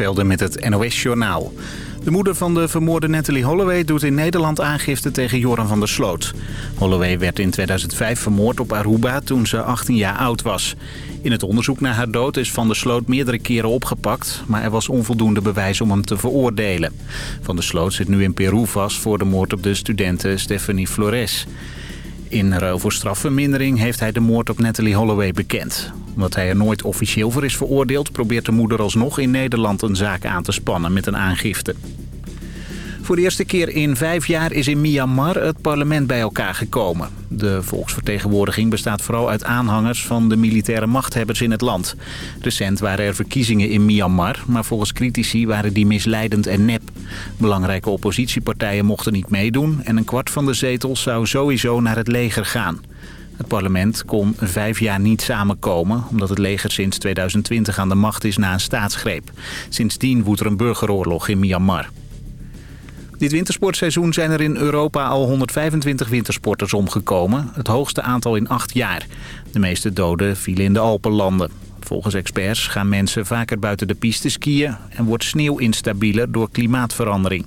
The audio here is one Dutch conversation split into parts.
Velden met het NOS-journaal. De moeder van de vermoorde Natalie Holloway doet in Nederland aangifte tegen Joran van der Sloot. Holloway werd in 2005 vermoord op Aruba toen ze 18 jaar oud was. In het onderzoek naar haar dood is van der Sloot meerdere keren opgepakt... maar er was onvoldoende bewijs om hem te veroordelen. Van der Sloot zit nu in Peru vast voor de moord op de studente Stephanie Flores. In ruil voor strafvermindering heeft hij de moord op Natalie Holloway bekend. Omdat hij er nooit officieel voor is veroordeeld... probeert de moeder alsnog in Nederland een zaak aan te spannen met een aangifte. Voor de eerste keer in vijf jaar is in Myanmar het parlement bij elkaar gekomen. De volksvertegenwoordiging bestaat vooral uit aanhangers van de militaire machthebbers in het land. Recent waren er verkiezingen in Myanmar, maar volgens critici waren die misleidend en nep. Belangrijke oppositiepartijen mochten niet meedoen en een kwart van de zetels zou sowieso naar het leger gaan. Het parlement kon vijf jaar niet samenkomen... omdat het leger sinds 2020 aan de macht is na een staatsgreep. Sindsdien woedt er een burgeroorlog in Myanmar. Dit wintersportseizoen zijn er in Europa al 125 wintersporters omgekomen. Het hoogste aantal in acht jaar. De meeste doden vielen in de Alpenlanden. Volgens experts gaan mensen vaker buiten de piste skiën... en wordt sneeuw instabieler door klimaatverandering.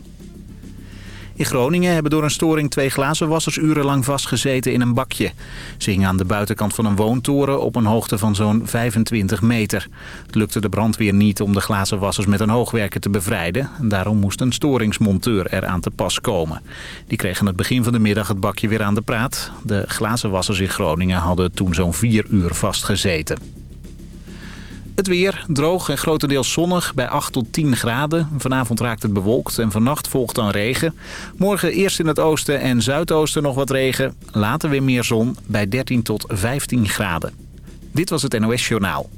In Groningen hebben door een storing twee glazenwassers urenlang vastgezeten in een bakje. Ze hingen aan de buitenkant van een woontoren op een hoogte van zo'n 25 meter. Het lukte de brandweer niet om de glazenwassers met een hoogwerker te bevrijden. Daarom moest een storingsmonteur eraan te pas komen. Die kreeg aan het begin van de middag het bakje weer aan de praat. De glazenwassers in Groningen hadden toen zo'n vier uur vastgezeten. Het weer, droog en grotendeels zonnig bij 8 tot 10 graden. Vanavond raakt het bewolkt en vannacht volgt dan regen. Morgen eerst in het oosten en zuidoosten nog wat regen. Later weer meer zon bij 13 tot 15 graden. Dit was het NOS Journaal.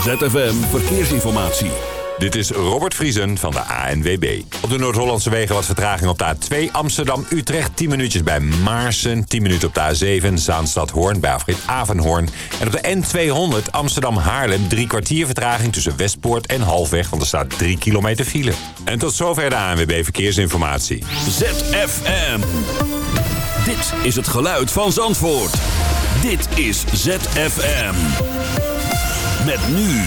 ZFM Verkeersinformatie. Dit is Robert Vriesen van de ANWB. Op de Noord-Hollandse wegen wat vertraging op de A2 Amsterdam-Utrecht. 10 minuutjes bij Maarsen. 10 minuten op de A7 Zaanstad-Hoorn bij afrit Avenhoorn. En op de N200 Amsterdam-Haarlem. Drie kwartier vertraging tussen Westpoort en Halfweg. Want er staat 3 kilometer file. En tot zover de ANWB Verkeersinformatie. ZFM. Dit is het geluid van Zandvoort. Dit is ZFM. Met nu...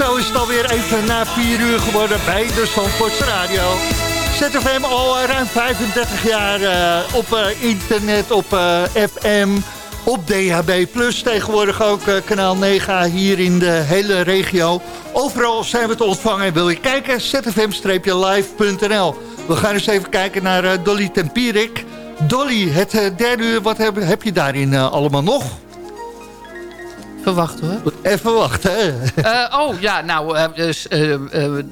Zo is het alweer even na 4 uur geworden bij de Zandvoorts Radio. ZFM al ruim 35 jaar uh, op uh, internet, op uh, FM, op DHB+. Tegenwoordig ook kanaal 9 hier in de hele regio. Overal zijn we te ontvangen. En wil je kijken? zfm-live.nl We gaan eens even kijken naar Dolly Tempierik. Dolly, het derde uur, wat heb, heb je daarin allemaal nog? Even wachten hoor. Even wachten. Uh, oh ja, nou, uh, dus, uh,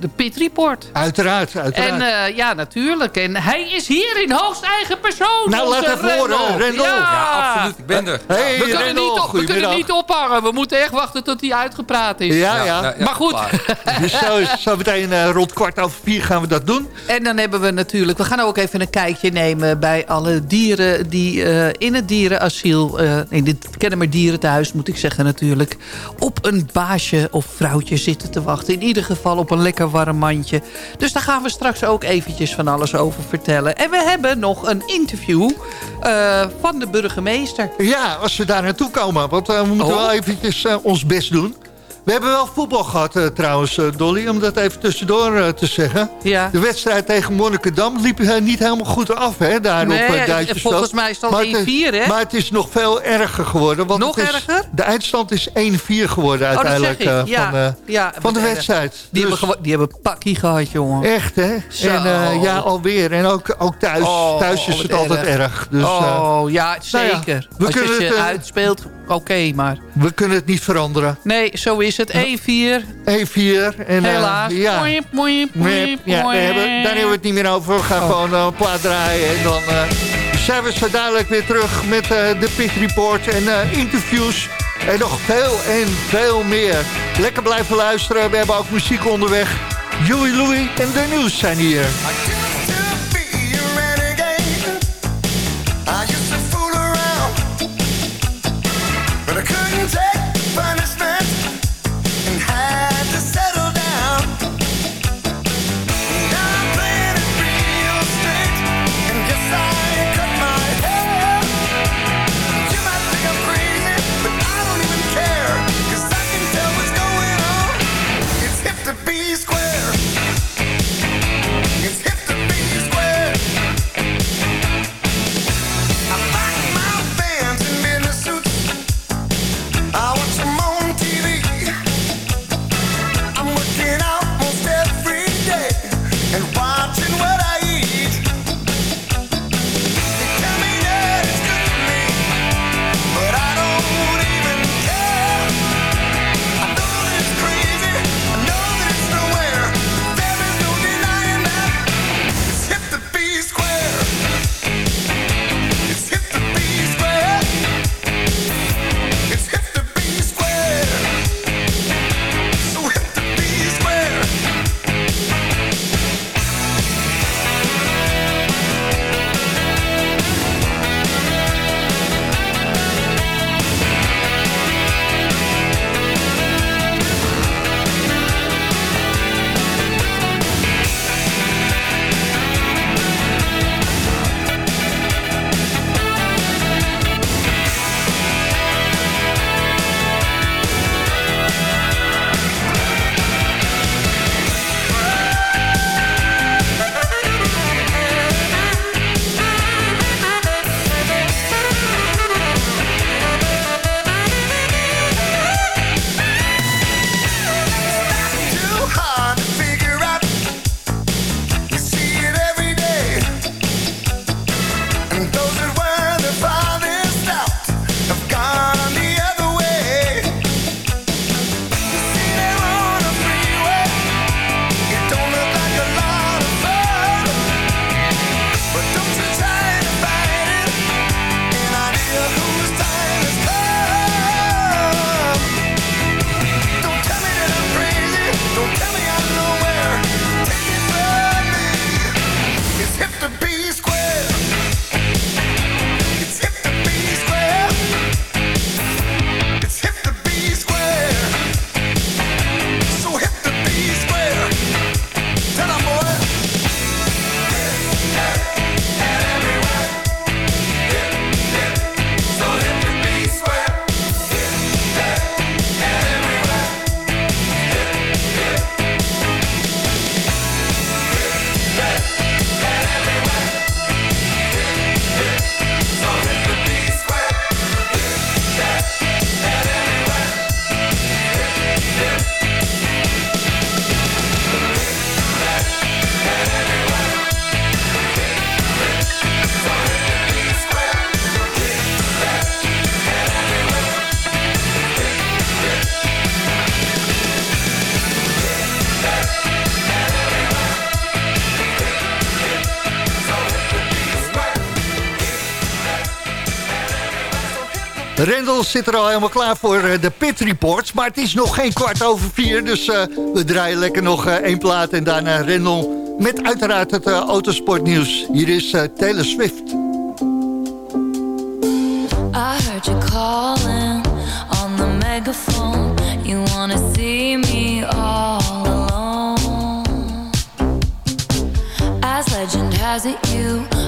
de Pit Report. Uiteraard, uiteraard. En ja, natuurlijk. En hij is hier in hoogst eigen persoon. Nou, laat even horen, Rendel. Ja. ja. absoluut. Ik ben er. Hey, we kunnen, Rendel, niet, op, we kunnen niet ophangen. We moeten echt wachten tot hij uitgepraat is. Ja, ja. ja maar goed. dus zo, zo meteen rond kwart over vier gaan we dat doen. En dan hebben we natuurlijk... We gaan ook even een kijkje nemen bij alle dieren... die in het dierenasiel... in dit Kennemer Dierenthuis, moet ik zeggen natuurlijk... op een baasje of vrouwtje zitten te wachten. In ieder geval op een lekker warm mandje. Dus daar gaan we straks ook eventjes van alles over vertellen. En we hebben nog een interview uh, van de burgemeester. Ja, als we daar naartoe komen. Want uh, we moeten oh. wel eventjes uh, ons best doen. We hebben wel voetbal gehad uh, trouwens, uh, Dolly, om dat even tussendoor uh, te zeggen. Ja. De wedstrijd tegen Monnikendam liep niet helemaal goed af, hè, daar nee, op volgens mij is al 1-4, hè? Maar het is nog veel erger geworden. Want nog is, erger? De eindstand is 1-4 geworden uiteindelijk oh, ja. van, ja, van de wedstrijd. Die, dus, hebben die hebben pakkie gehad, jongen. Echt, hè? Zo. En ja, alweer. En ook, ook thuis. Oh, thuis is het altijd erg. Dus, oh, ja, zeker. Nou ja, we Als kunnen je het, het uitspeelt, oké, okay, maar... We kunnen het niet veranderen. Nee, zo is het. 1-4. 1-4. En, Helaas. Uh, ja. Moip, moip, ja, daar hebben, daar hebben we het niet meer over. We gaan oh. gewoon uh, een plaat draaien. En dan uh, zijn we zo dadelijk weer terug met de Pit Report en interviews. En nog veel en veel meer. Lekker blijven luisteren. We hebben ook muziek onderweg. Joey Louie en de nieuws zijn hier. Rendel zit er al helemaal klaar voor de Pit Reports. Maar het is nog geen kwart over vier. Dus we draaien lekker nog één plaat. En daarna Rendel met uiteraard het autosportnieuws. Hier is Taylor Swift. I heard you calling on the megaphone. You wanna see me all alone. As legend has it, you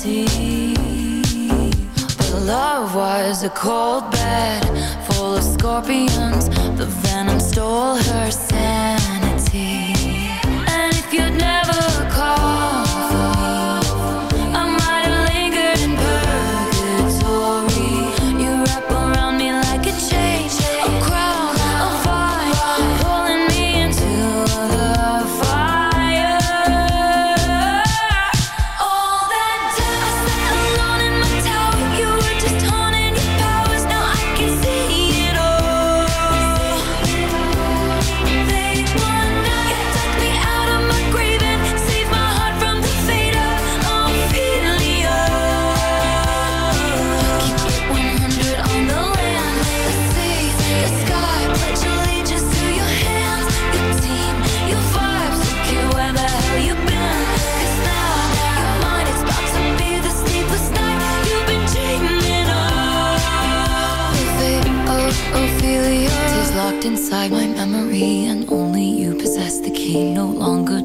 Fantasy. But love was a cold bed full of scorpions. The venom stole her sanity. And if you'd never called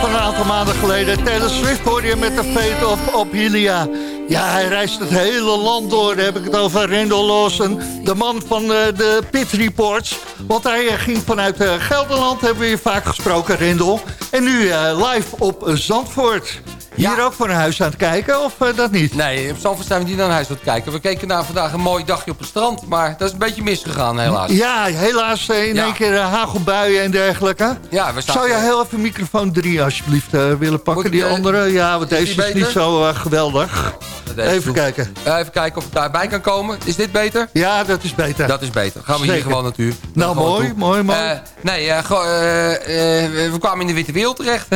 Van een aantal maanden geleden. Taylor Swift hoorde je met de Fate of Ophelia. Ja, hij reist het hele land door. Dan heb ik het over Randall Lawson, de man van eh, de Pit Reports. Want hij eh, ging vanuit eh, Gelderland, hebben we hier vaak gesproken, Randall. En nu live op Zandvoort. Hier Ja. ook voor een huis aan het kijken, of eh, dat niet? Nee, op Zandvoort zijn we niet naar huis aan het kijken. We keken naar vandaag een mooi dagje op het strand. Maar dat is een beetje misgegaan helaas. Ja, helaas eh, in Ja. één keer uh, hagelbuien en dergelijke. Ja, we staan... Zou je heel even microfoon 3 alsjeblieft willen pakken, die andere? Ja, want is deze is niet zo geweldig. Deze Even kijken. Even kijken of het daarbij kan komen. Is dit beter? Ja, dat is beter. Dat is beter. Gaan we hier gewoon naartoe. Nou, Gewoon mooi, toe. mooi, mooi. Nee, we kwamen in de witte wereld terecht.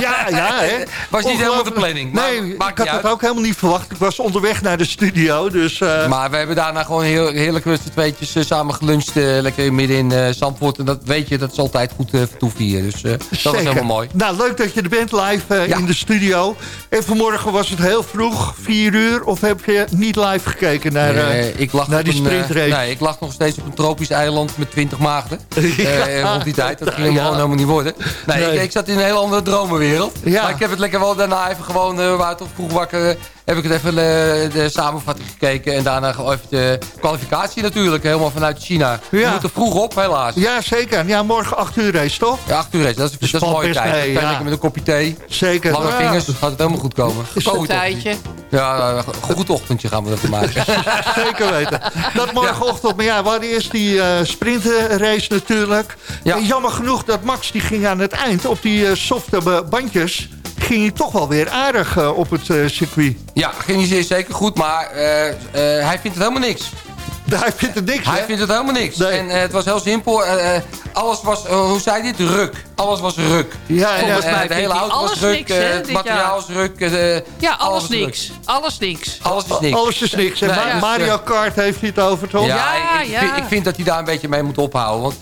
Ja, ja, hè. Was niet helemaal de planning. maar Nee, maakt ik had uit. ook helemaal niet verwacht. Ik was onderweg naar de studio, dus... eh, Maar we hebben daarna gewoon heel, heerlijk z'n tweetjes eh, samen geluncht. eh, lekker midden in Zandvoort. En dat weet je, dat is altijd goed vertoeven hier. Dus dat was Zeker. helemaal mooi. Nou, leuk dat je er bent live Ja. in de studio. En vanmorgen was het heel vroeg, 4 uur. Of heb je niet live gekeken naar, ik lag naar die sprintrace? nee, ik lag nog steeds op een tropisch eiland met 20 maagden. Ja. Rond die tijd. Dat ging Ja. gewoon helemaal niet worden. Nee, Nee. Ik, ik zat in een heel andere dromenwereld. Ja. Maar ik heb het lekker wel daarna even gewoon, we waren toch vroeg wakker heb ik het even uh, de samenvatting gekeken. En daarna even de kwalificatie natuurlijk. Helemaal vanuit China. Ja. Je moet er vroeg op, helaas. Ja, zeker. Ja, morgen 8 uur race, toch? Ja, 8 uur race. Dat is, dat is een mooie tijd. Ja. met een kopje thee. Zeker. Lange vingers. Gaat het helemaal goed komen. Een tijdje. Ja, een goed ochtendje gaan we ervan maken. zeker weten. Dat morgenochtend. Maar ja, we hadden eerst die uh, sprintrace natuurlijk. Ja. En jammer genoeg dat Max die ging aan het eind op die uh, softe bandjes ging hij toch wel weer aardig uh, op het uh, circuit. Ja, ging hij zeker goed, maar uh, hij vindt het helemaal niks. Hij vindt het niks, Hij hè? vindt het helemaal niks. Nee. En het was heel simpel. alles was, hoe zei dit? Ruk. Alles was ruk. Ja, ja. Volgens mij de hele auto was ruk. Niks, het materiaal was ruk. ja, alles, alles niks. Ruk. Alles niks. Alles is niks. Alles is niks. En nee, ja. Mario Kart heeft hij het over, toch? Ja, ja, ik, ja. Vind, ik, vind, dat hij daar een beetje mee moet ophouden. Want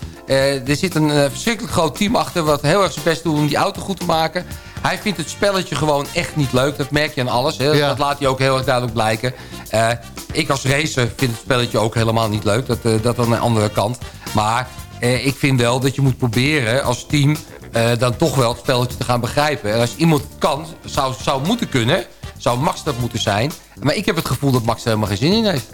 er zit een verschrikkelijk groot team achter... wat heel erg zijn best doet om die auto goed te maken... Hij vindt het spelletje gewoon echt niet leuk. Dat merk je aan alles. Hè? Dat laat hij ook heel erg duidelijk blijken. Uh, ik als racer vind het spelletje ook helemaal niet leuk. Dat, uh, dat aan de andere kant. Maar uh, ik vind wel dat je moet proberen als team... dan toch wel het spelletje te gaan begrijpen. En als iemand kan, zou, zou moeten kunnen... zou Max dat moeten zijn. Maar ik heb het gevoel dat Max er helemaal geen zin in heeft.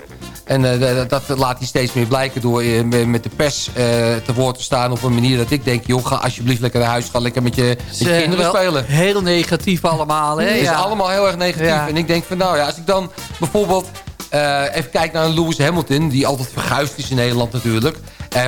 En uh, dat laat hij steeds meer blijken door uh, met de pers uh, te woord te staan... op een manier dat ik denk, joh, ga alsjeblieft lekker naar huis. Ga lekker met je, met je kinderen spelen. Heel negatief allemaal, hè? Het is allemaal heel erg negatief. Ja. En ik denk van, nou ja, als ik dan bijvoorbeeld... even kijk naar Lewis Hamilton, die altijd verguisd is in Nederland natuurlijk.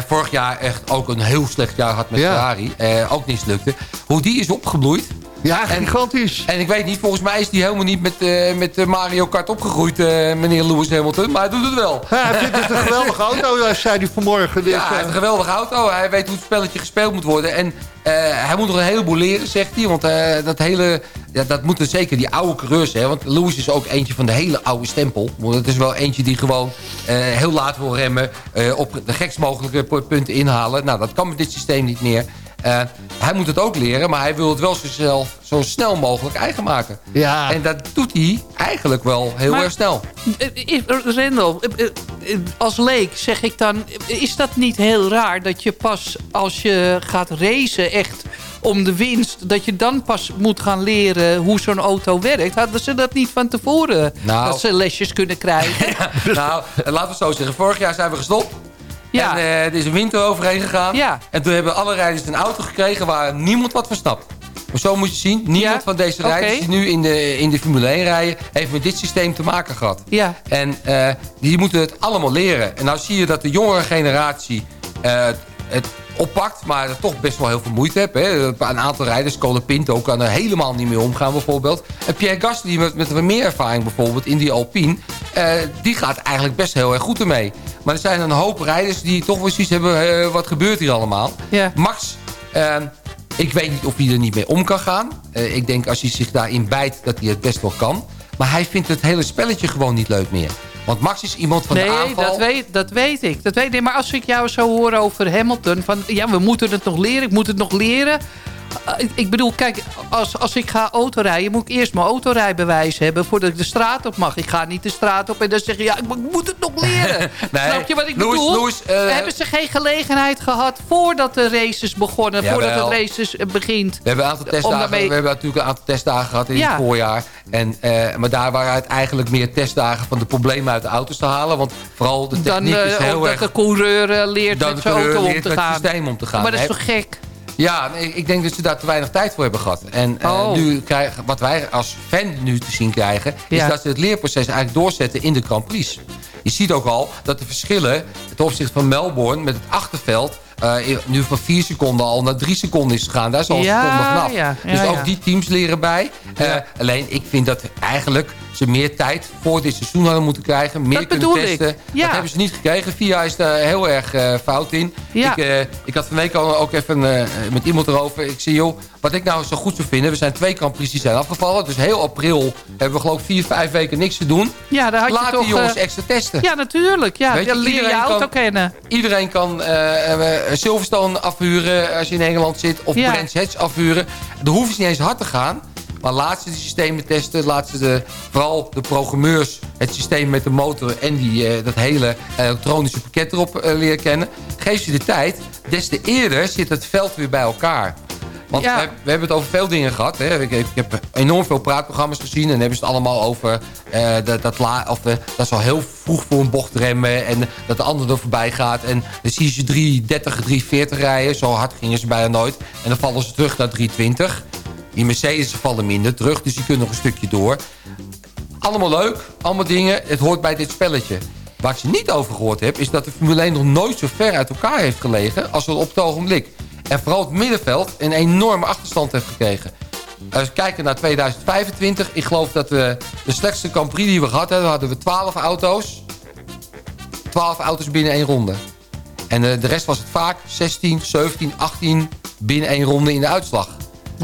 vorig jaar echt ook een heel slecht jaar had met ja. Ferrari. ook niets lukte. Hoe die is opgebloeid... Ja, gigantisch. En, en ik weet niet, volgens mij is hij helemaal niet met, uh, met Mario Kart opgegroeid, uh, meneer Lewis Hamilton. Maar hij doet het wel. Ja, hij vindt het een geweldige auto, zei hij vanmorgen. Dus, ja, hij heeft een geweldige auto. Hij weet hoe het spelletje gespeeld moet worden. En uh, hij moet nog een heleboel leren, zegt hij. Want dat hele... Ja, dat moeten zeker die oude coureurs, hè. Want Lewis is ook eentje van de hele oude stempel. Want het is wel eentje die gewoon heel laat wil remmen. op de gekst mogelijke punten inhalen. Nou, dat kan met dit systeem niet meer. Uh, hij moet het ook leren, maar hij wil het wel zo snel, zo snel mogelijk eigen maken. Ja. En dat doet hij eigenlijk wel heel maar, erg snel. Eh, Rendel, eh, als leek zeg ik dan... is dat niet heel raar dat je pas als je gaat racen echt om de winst... dat je dan pas moet gaan leren hoe zo'n auto werkt. Hadden ze dat niet van tevoren? Nou, dat ze lesjes kunnen krijgen? nou, laten we zo zeggen. Vorig jaar zijn we gestopt. Ja. En er is een winter overheen gegaan. Ja. En toen hebben alle rijders een auto gekregen waar niemand wat van snapt. Maar zo moet je zien, niemand van deze rijders die nu in de, in de Formule 1 rijden... heeft met dit systeem te maken gehad. Ja. En uh, die moeten het allemaal leren. En nou zie je dat de jongere generatie uh, het oppakt, maar toch best wel heel veel moeite heeft. Hè. Een aantal rijders, Cole Pinto, kan er helemaal niet mee omgaan bijvoorbeeld. En Pierre Gasly met, met wat meer ervaring bijvoorbeeld in die Alpine... Uh, die gaat eigenlijk best heel erg goed ermee. Maar er zijn een hoop rijders die toch wel zoiets hebben... Uh, wat gebeurt hier allemaal? Max... Uh, ik weet niet of hij er niet mee om kan gaan. Uh, ik denk als hij zich daarin bijt dat hij het best wel kan. Maar hij vindt het hele spelletje gewoon niet leuk meer. Want Max is iemand van nee, de aanval. Nee, dat weet, dat weet ik. Dat weet ik. Maar als ik jou zo hoor over Hamilton... van ja, we moeten het nog leren, ik moet het nog leren... Eh, ik bedoel, kijk, als, als ik ga autorijden... moet ik eerst mijn autorijbewijs hebben... voordat ik de straat op mag. Ik ga niet de straat op en dan zeg je... ja, ik moet het nog leren. nee, Snap je wat ik bedoel? Louis, uh, hebben ze geen gelegenheid gehad... voordat de races begonnen, ja, voordat wel. de races eh, begint? We hebben, een aantal testdagen, daarmee... we hebben natuurlijk een aantal testdagen gehad in ja. het voorjaar. En, uh, maar daar waren het eigenlijk meer testdagen... van de problemen uit de auto's te halen. Want vooral de techniek dan, uh, is heel erg... dat de coureur leert met zijn auto om te gaan. systeem om te gaan. Maar dat is toch gek? Ja, ik denk dat ze daar te weinig tijd voor hebben gehad. En uh, oh. nu krijgen, wat wij als fan nu te zien krijgen... is dat ze het leerproces eigenlijk doorzetten in de Grand Prix. Je ziet ook al dat de verschillen ten opzichte van Melbourne... met het achterveld uh, nu van 4 seconden al naar 3 seconden is gegaan. Daar is al een ja, seconde vanaf. Ja, dus ook die teams leren bij. Uh, alleen, ik vind dat eigenlijk ze meer tijd voor dit seizoen hadden moeten krijgen. Meer dat kunnen testen. Ja. Dat hebben ze niet gekregen. VIA is daar heel erg uh, fout in. Ja. Ik, uh, ik had van week al ook even uh, met iemand erover. Ik zei, joh, wat ik nou zo goed zou vinden. We zijn twee Prix die zijn afgevallen. Dus heel april hebben we geloof ik vier, vijf weken niks te doen. Ja, daar had Laat je toch, die jongens extra testen. Ja, natuurlijk. Ja, Weet je, leer je auto kan, kennen. Iedereen kan Silverstone afhuren als je in Engeland zit. Of ja. Brands Hatch afhuren. De hoeven ze niet eens hard te gaan. Maar laat ze de systemen testen. Laat ze de, vooral de programmeurs het systeem met de motor... en die, uh, dat hele elektronische pakket erop uh, leren kennen. Geef ze de tijd. Des te eerder zit het veld weer bij elkaar. Want we, we, hebben het over veel dingen gehad. Hè. Ik, ik, heb enorm veel praatprogramma's gezien. En hebben ze het allemaal over uh, dat, dat, la, of, uh, dat ze al heel vroeg voor een bocht remmen. En dat de ander er voorbij gaat. En dan zie je ze 330, 340 rijden. Zo hard gingen ze bijna nooit. En dan vallen ze terug naar 320. Die Mercedes vallen minder terug. Dus die kunnen nog een stukje door. Allemaal leuk. Allemaal dingen. Het hoort bij dit spelletje. Waar ik ze niet over gehoord heb... is dat de Formule 1 nog nooit zo ver uit elkaar heeft gelegen... als op het ogenblik. En vooral het middenveld een enorme achterstand heeft gekregen. Als we kijken naar 2025... ik geloof dat we de slechtste Grand Prix die we gehad hebben... hadden we 12 auto's. 12 auto's binnen één ronde. En de, de rest was het vaak 16, 17, 18 binnen één ronde in de uitslag.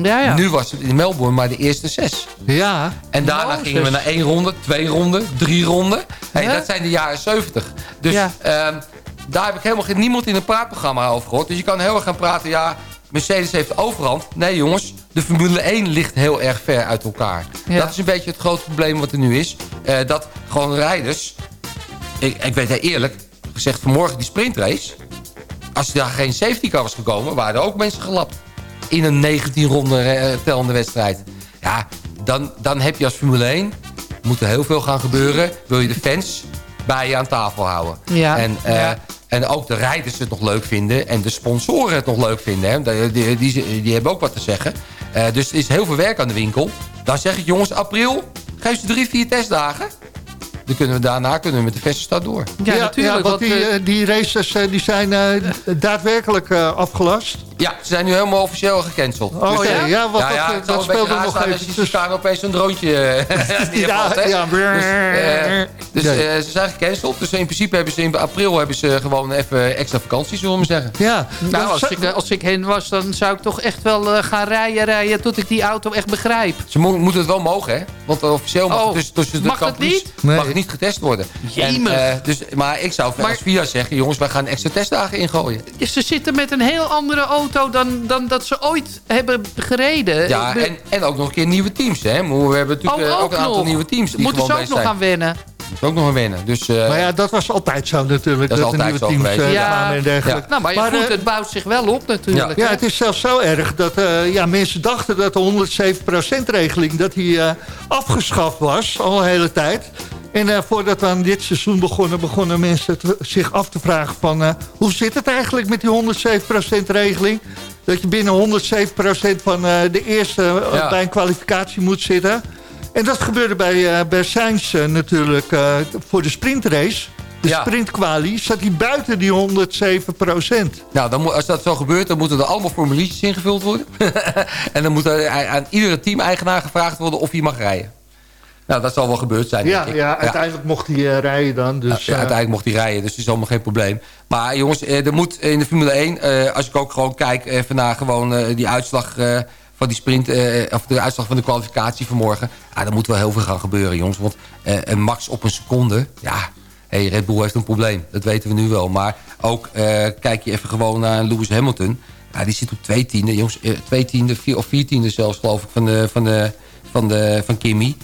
Ja, ja. Nu was het in Melbourne maar de eerste zes. Ja. En daarna gingen we naar één ronde, twee ronden, drie ronden. Hey, Dat zijn de jaren 70. Dus um, daar heb ik helemaal geen, niemand in een praatprogramma over gehoord. Dus je kan heel erg gaan praten, ja, Mercedes heeft overhand. Nee jongens, de Formule 1 ligt heel erg ver uit elkaar. Dat is een beetje het grote probleem wat er nu is. Uh, dat gewoon rijders... Ik, ik weet heel eerlijk, gezegd vanmorgen die sprintrace... als er daar geen safety car was gekomen... waren er ook mensen gelapt. In een 19 ronde uh, tellende wedstrijd. Ja, dan, dan heb je als Formule 1... moet er heel veel gaan gebeuren. Wil je de fans bij je aan tafel houden. Ja. En, uh, ja. en ook de rijders het nog leuk vinden. En de sponsoren het nog leuk vinden. Hè. Die, die, die, hebben ook wat te zeggen. Uh, dus er is heel veel werk aan de winkel. Dan zeg ik jongens, april, geef ze drie, vier testdagen. Dan kunnen we daarna kunnen we met de vestenstad door. Ja, natuurlijk. Ja, want die, die races die zijn uh, daadwerkelijk uh, afgelast. Ja, ze zijn nu helemaal officieel gecanceld. Oh dus, ja, ja, wat ja, ja, dat, dat speelde nog even. Als je opeens een droontje ja, valt, ja, Dus, dus ze zijn gecanceld. Dus in principe hebben ze in april hebben ze gewoon even extra vakantie, zullen we maar zeggen. Ja. Nou, als ik, als ik heen was, dan zou ik toch echt wel gaan rijden, rijden tot ik die auto echt begrijp. Ze mo moeten het wel mogen, hè? Want officieel mag oh, het dus... dus mag het niet? Mag niet getest worden. En, uh, dus, maar ik zou maar, als VIA zeggen, jongens, wij gaan extra testdagen ingooien. Ze zitten met een heel andere auto dan, dan dat ze ooit hebben gereden. Ja, en, en ook nog een keer nieuwe teams. Hè? We hebben natuurlijk oh, ook, ook een aantal nieuwe teams die Moeten ze ook nog gaan wennen. ook nog een wennen. Dus, uh, maar ja, dat was altijd zo natuurlijk. Dat is altijd zo teams, geweest. ja. en dergelijke. Ja. Nou, maar, maar goed, uh, het bouwt zich wel op natuurlijk. Ja, ja het is zelfs zo erg dat uh, ja, mensen dachten dat de 107% regeling dat die, afgeschaft was al een hele tijd. En uh, voordat we aan dit seizoen begonnen... begonnen mensen te, zich af te vragen van... Uh, hoe zit het eigenlijk met die 107% regeling? Dat je binnen 107% van uh, de eerste ja. bij een kwalificatie moet zitten. En dat gebeurde bij, bij Sainz natuurlijk voor de sprintrace. De ja. zat hij buiten die 107 Nou, dan als dat zo gebeurt, dan moeten er allemaal formuliertjes ingevuld worden. en dan moet er aan iedere team-eigenaar gevraagd worden of hij mag rijden. Nou, dat zal wel gebeurd zijn, ja, Ja, uiteindelijk mocht hij uh, rijden dan. Dus, ja, uiteindelijk mocht hij rijden, dus dat is allemaal geen probleem. Maar jongens, eh, er moet in de Formule 1, uh, als ik ook gewoon kijk even naar gewoon die uitslag van die sprint, of de uitslag van de kwalificatie vanmorgen. Ja, dan moet wel heel veel gaan gebeuren, jongens. Want een max op een seconde, ja, hey, Red Bull heeft een probleem. Dat weten we nu wel. Maar ook kijk je even gewoon naar Lewis Hamilton. Ja, die zit op twee tiende, jongens. twee tiende, vier, of vier tiende zelfs, geloof ik, van, de, van, de, van, de, van Kimmy.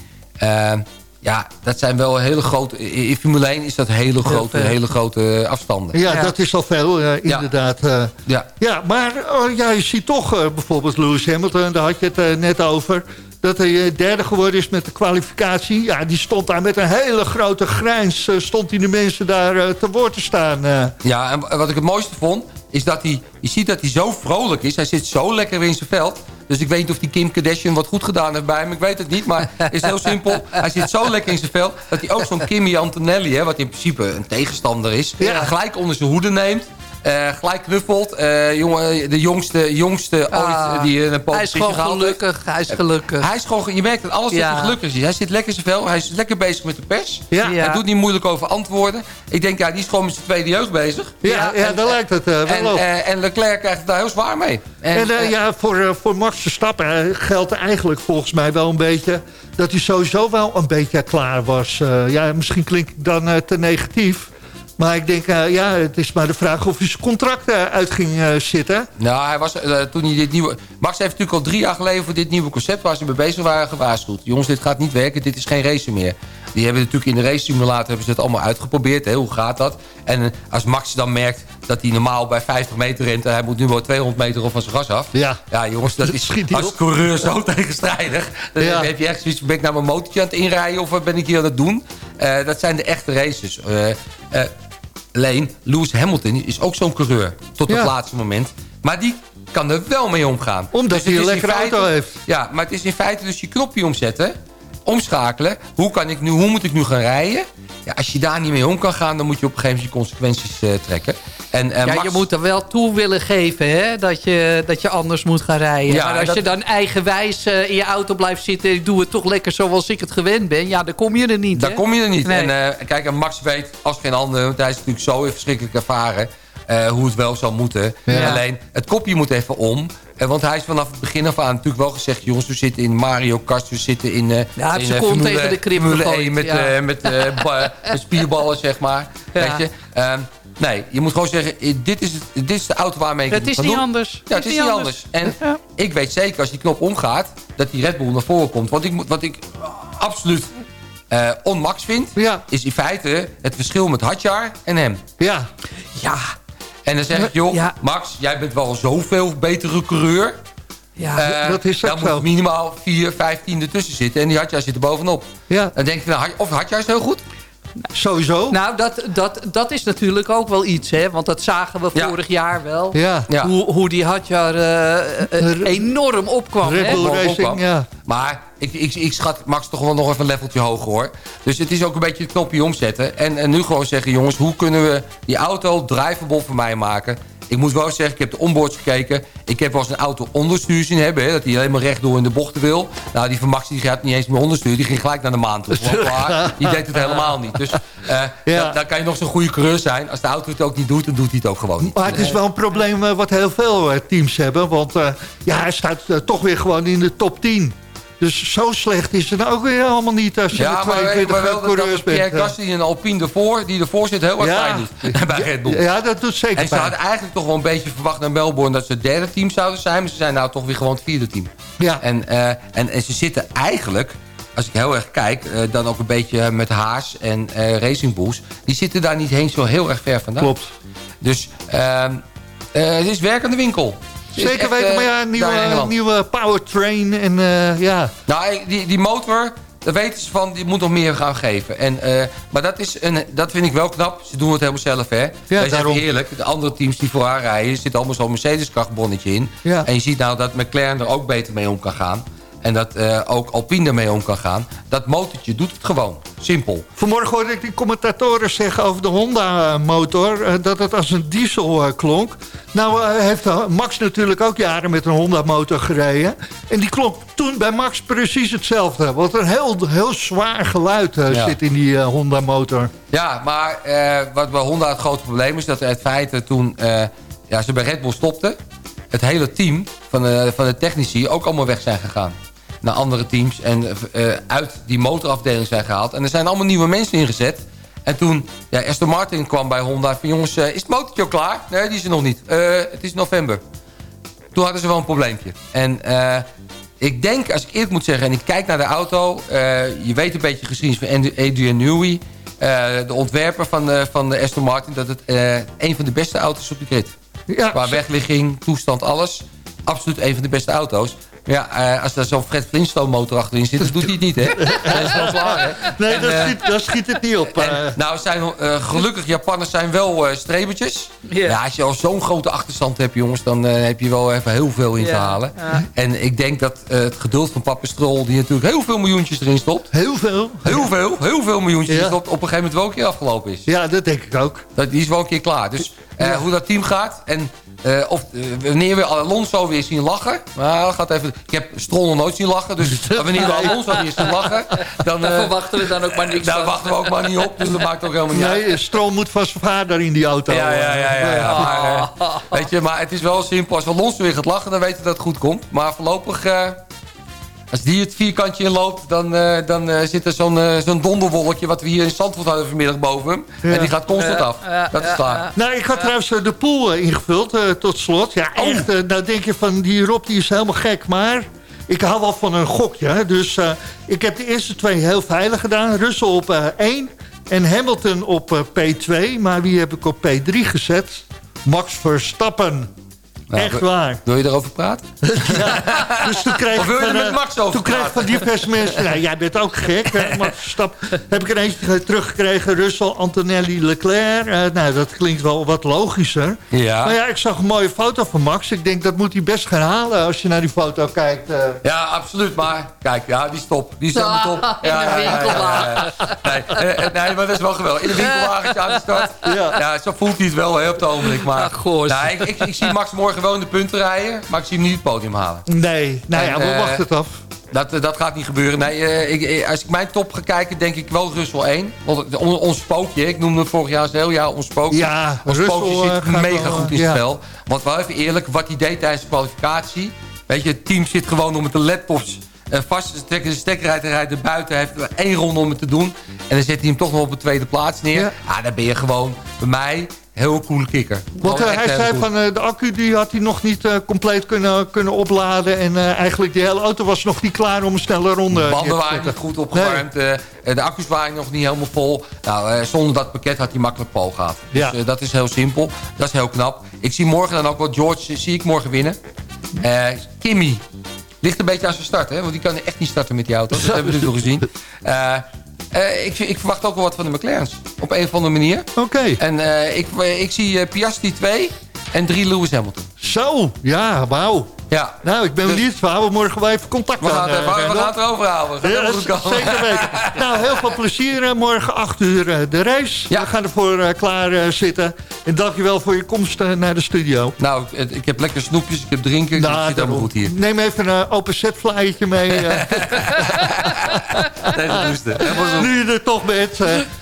Uh, ja, dat zijn wel hele grote... In Formule 1 is dat hele grote, hele grote afstanden. Ja, dat is al veel, uh, inderdaad. Ja, uh, ja. ja maar oh, ja, je ziet toch uh, bijvoorbeeld Lewis Hamilton... daar had je het net over... dat hij derde geworden is met de kwalificatie. Ja, die stond daar met een hele grote grijns... stond hij de mensen daar te woord te staan. Ja, en wat ik het mooiste vond... is dat hij... Je ziet dat hij zo vrolijk is. Hij zit zo lekker in zijn veld... Dus ik weet niet of die Kim Kardashian wat goed gedaan heeft bij hem. Ik weet het niet, maar het is heel simpel. Hij zit zo lekker in zijn vel... dat hij ook zo'n Kimmy Antonelli... Hè, wat in principe een tegenstander is... gelijk onder zijn hoede neemt. Uh, gelijk knuffelt. Uh, jongen, de jongste, jongste ah, ooit die een Hij is gewoon gelukkig. Hij is gelukkig. Hij is gewoon, je merkt dat alles ja. dat gelukkig is. Hij zit lekker vel. Hij is lekker bezig met de pers. Ja. Hij doet niet moeilijk over antwoorden. Ik denk, ja, die is gewoon met zijn tweede jeugd bezig. Ja, ja, ja daar lijkt het uh, wel en, en Leclerc krijgt het daar heel zwaar mee. En, en ja, voor, voor Max Verstappen geldt eigenlijk volgens mij wel een beetje... dat hij sowieso wel een beetje klaar was. ja, misschien klinkt ik dan te negatief... Maar ik denk, ja, het is maar de vraag of hij zijn contract uit ging zitten. Nou, hij was, toen hij dit nieuwe... Max heeft natuurlijk al drie jaar geleden voor dit nieuwe concept... waar ze mee bezig waren gewaarschuwd. Jongens, dit gaat niet werken, dit is geen race meer. Die hebben natuurlijk in de race simulator hebben ze het allemaal uitgeprobeerd. Hè? Hoe gaat dat? En als Max dan merkt dat hij normaal bij 50 meter rent... en hij moet nu wel 200 meter of van zijn gas af. Ja, ja jongens, dat is als coureur zo tegenstrijdig. Dan heb je echt zoiets ben ik nou mijn motortje aan het inrijden... of wat ben ik hier aan het doen? Dat zijn de echte races. Alleen, Lewis Hamilton is ook zo'n coureur. Tot het laatste moment. Maar die kan er wel mee omgaan. Omdat dus hij een lekkere auto heeft. Ja, maar het is in feite dus je knopje omzetten omschakelen. Hoe, kan ik nu, hoe moet ik nu gaan rijden? Ja, als je daar niet mee om kan gaan, dan moet je op een gegeven moment je consequenties uh, trekken. En, uh, ja, je moet er wel toe willen geven hè? Dat, je, dat je anders moet gaan rijden. Ja, maar als je dan eigenwijs uh, in je auto blijft zitten... ik doe het toch lekker zoals ik het gewend ben... ja, dan kom je er niet. Dan kom je er niet. En kijk, en Max weet als geen ander... want hij is natuurlijk zo verschrikkelijk ervaren... hoe het wel zou moeten. Alleen, het kopje moet even om. Uh, want hij is vanaf het begin af aan natuurlijk wel gezegd... jongens, we zitten in Mario Kart, we zitten in... Uh, ja, in, uh, Formule, tegen de krip met, met, met spierballen, zeg maar. Weet je? Nee, je moet gewoon zeggen, dit is, het, dit is de auto waarmee ik het is niet anders. Ja, het is, niet anders. En ik weet zeker, als die knop omgaat... dat die Red Bull naar voren komt. Wat ik, wat ik absoluut uh, onmax vind... Ja. is in feite het verschil met Hadjar en hem. Ja. Ja, en dan zeg ik, joh, Max, jij bent wel zoveel betere coureur. Ja, uh, dat is Dan moet minimaal 4, 15 ertussen zitten. En die Hadja zit er bovenop. Ja. Dan denk je, nou, of Hadja is heel goed? Sowieso. Nou, dat, dat, dat is natuurlijk ook wel iets, hè. Want dat zagen we vorig jaar wel. Ja. Hoe, hoe die Hadjar uh, enorm opkwam. Red Bull hè? Racing, ja. Maar ik, ik, ik schat Max toch wel nog even een leveltje hoger, hoor. Dus het is ook een beetje het knopje omzetten. En, en nu gewoon zeggen, jongens, hoe kunnen we die auto drivable voor mij maken... Ik moet wel zeggen, ik heb de onboards gekeken. Ik heb wel eens een auto onderstuur zien hebben. Hè, dat hij alleen maar rechtdoor in de bochten wil. Nou, die van Max die gaat niet eens meer onderstuur. Die ging gelijk naar de maan toe. die deed het helemaal niet. Dus uh, ja. dan, kan je nog zo'n goede coureur zijn. Als de auto het ook niet doet, dan doet hij het ook gewoon niet. Maar het is wel een probleem eh, wat heel veel eh, teams hebben. Want ja, hij staat toch weer gewoon in de top 10. Dus zo slecht is het ook weer allemaal niet als je ja, de 22 maar, maar wel dat, Pierre Gasly en Alpine ervoor, die ervoor zit, heel erg fijn is bij Red Bull. Ja, dat doet zeker En ze hadden eigenlijk toch wel een beetje verwacht naar Melbourne dat ze het derde team zouden zijn. Maar ze zijn nou toch weer gewoon het vierde team. Ja. En, uh, en, en ze zitten eigenlijk als ik heel erg kijk, uh, dan ook een beetje met Haas en uh, Racing Bulls... die zitten daar niet heen zo heel erg ver vandaan. Klopt. Dus uh, het is werk aan de winkel. Zeker weten, maar ja, nieuwe, nieuwe powertrain en uh, ja. Nou, die, die motor, daar weten ze van, die moet nog meer gaan geven. En, uh, maar dat, is een, dat vind ik wel knap. Ze doen het helemaal zelf, hè. Ja, dat is heerlijk. De andere teams die voor haar rijden, zit allemaal zo'n Mercedes-krachtbonnetje in. Ja. En je ziet nou dat McLaren er ook beter mee om kan gaan en dat uh, ook Alpine ermee om kan gaan. Dat motortje doet het gewoon. Simpel. Vanmorgen hoorde ik die commentatoren zeggen over de Honda-motor... Uh, dat het als een diesel uh, klonk. Nou heeft Max natuurlijk ook jaren met een Honda-motor gereden. En die klonk toen bij Max precies hetzelfde. Want een heel, heel zwaar geluid zit in die Honda-motor. Ja, maar wat bij Honda het grote probleem is... dat het feit toen ja, ze bij Red Bull stopten... het hele team van de, van de technici ook allemaal weg zijn gegaan naar andere teams. En uh, uit die motorafdeling zijn gehaald. En er zijn allemaal nieuwe mensen ingezet. En toen ja, Aston Martin kwam bij Honda. Van jongens, uh, is het motortje al klaar? Nee, die is er nog niet. Uh, het is november. Toen hadden ze wel een probleempje. En ik denk, als ik eerlijk moet zeggen... en ik kijk naar de auto... je weet een beetje geschiedenis van Adrian Newey... de ontwerper van van de Aston Martin... dat het een van de beste auto's op de grid. Ja. Qua wegligging, toestand, alles. Absoluut een van de beste auto's. Ja, uh, als er zo'n Fred Flintstone motor achterin zit, dan doet hij het niet, hè? dat is wel klaar, hè? Nee, en, dat, uh, schiet, dat, schiet, het niet op. En, uh. nou, zijn, gelukkig, Japanners zijn wel strebertjes. Yeah. Ja, als je al zo'n grote achterstand hebt, jongens... dan heb je wel even heel veel in te halen. En ik denk dat het geduld van Papa Strol... die natuurlijk heel veel miljoentjes erin stopt... Heel veel? Heel veel, heel veel miljoentjes erin stopt... op een gegeven moment wel een keer afgelopen is. Ja, dat denk ik ook. Dat, die is wel een keer klaar. Dus hoe dat team gaat... en uh, of uh, wanneer we Alonso weer zien lachen. Nou, gaat even, ik heb Stroll nog nooit zien lachen. Dus wanneer we Alonso weer zien lachen. Dan uh, verwachten we dan ook maar niks Daar wachten we ook maar niet op. Dus dat maakt ook helemaal niet nee, uit. Stroll moet vast vader in die auto. Ja, ja, ja. ja, ja. Maar, weet je, maar het is wel simpel. Als Alonso weer gaat lachen, dan weten we dat het goed komt. Maar voorlopig Als die het vierkantje in loopt, dan, uh, dan uh, zit er zo'n uh, zo'n donderwolkje... wat we hier in Zandvoort hadden vanmiddag boven hem. Ja. En die gaat constant af. dat is klaar. Nou, ik had trouwens de pool ingevuld tot slot. Ja, oh. echt. nou denk je van, die Rob die is helemaal gek. Maar ik hou wel van een gokje. Dus ik heb de eerste twee heel veilig gedaan. Russell op 1 en Hamilton op P2. Maar wie heb ik op P3 gezet? Max Verstappen. Nou, Echt waar. Wil je erover praten? ja, dus toen kreeg of wil je er met eh, Max over Toen kreeg ik van diverse mensen... Nou, jij bent ook gek, Max Stap. Heb ik er eentje teruggekregen. Russell, Antonelli, Leclerc. Uh, nou, dat klinkt wel wat logischer. Ja. Maar ja, ik zag een mooie foto van Max. Ik denk, dat moet hij best gaan halen als je naar die foto kijkt. Uh. Ja, absoluut. Maar kijk, ja, die stop. Die staat ja, top. Ja, in de winkelwagen. Nee, nee, maar dat is wel geweldig. In de winkelwagentje aan de start. Ja. ja, zo voelt hij het wel hè, op het ogenblik. Maar, ja, ik, ik, ik zie Max morgen gewoon de punten rijden. Maar ik zie hem niet het podium halen. Nee, nou ja, we uh, wachten het af. Dat, dat gaat niet gebeuren. Nee, uh, ik, eh, als ik mijn top ga kijken, denk ik wel Russell 1. Want ons spookje, ik noemde het vorig jaar als heel jaar ons spookje. Ja, ons spookje zit mega goed in het ja. spel. Want wel even eerlijk, wat hij deed tijdens de kwalificatie. Weet je, het team zit gewoon met de laptops vast te trekken. De stekker uit rijdt buiten. heeft één ronde om het te doen. En dan zet hij hem toch nog op de tweede plaats neer. Ja, ja dan ben je gewoon bij mij heel coole kikker. Want uh, hij zei van uh, de accu die had hij nog niet uh, compleet kunnen, kunnen opladen. En eigenlijk de hele auto was nog niet klaar om een snelle ronde De banden waren niet goed opgewarmd. Nee. de accu's waren nog niet helemaal vol. Nou, zonder dat pakket had hij makkelijk pol gehad. Dus ja. dat is heel simpel. Dat is heel knap. Ik zie morgen dan ook wel George, zie ik morgen winnen. Kimmy. Ligt een beetje aan zijn start, hè? want die kan echt niet starten met die auto. Dat hebben we dus nog gezien. Uh, ik, ik, verwacht ook wel wat van de McLaren's. Op een of andere manier. Oké. En uh, ik, ik zie Piastri 2 en 3 Lewis Hamilton. Zo, ja, wauw. Ja. Nou, ik ben dus, benieuwd. We houden morgen wel even contact we aan. Gaan, uh, we, gaan het erover houden. Ja, zeker weten. nou, heel veel plezier. Morgen 8 uur de race. Ja. We gaan ervoor klaar zitten. En dankjewel voor je komst naar de studio. Nou, ik heb lekker snoepjes, ik heb drinken. Nou, ik zit helemaal goed hier. Neem even een open set flyertje mee. nee, dat Nu je er toch bent.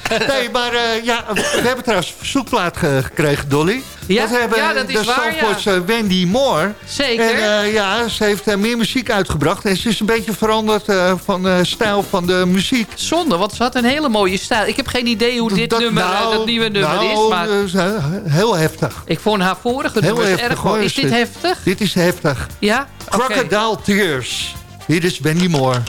nee, maar ja, we hebben trouwens een verzoekplaat gekregen, Dolly. Ja, we hebben ja dat is de waar, ja. Wendy Moore. Zeker. En uh, ja, ze heeft uh, meer muziek uitgebracht. En ze is een beetje veranderd uh, van de stijl van de muziek. Zonde, want ze had een hele mooie stijl. Ik heb geen idee hoe dit dat, nummer, nou, dat nieuwe nummer nou, is. Maar heel heftig. Ik vond haar vorige heel nummer erg hoor. Is dit heftig? Dit is heftig. Ja? Crocodile okay. Tears. Hier is Wendy Moore.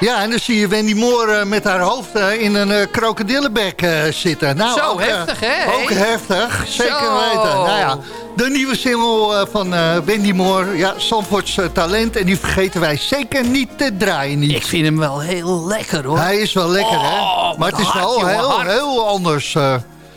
Ja, en dan zie je Wendy Moore met haar hoofd in een krokodillenbek zitten. Nou, Zo ook, heftig, hè? Ook heftig, zeker weten. Nou ja, de nieuwe single van Wendy Moore, ja, Sanfords talent. En die vergeten wij zeker niet te draaien. Niet. Ik vind hem wel heel lekker, hoor. Hij is wel lekker, hè? Oh, maar het is wel heel, heel anders.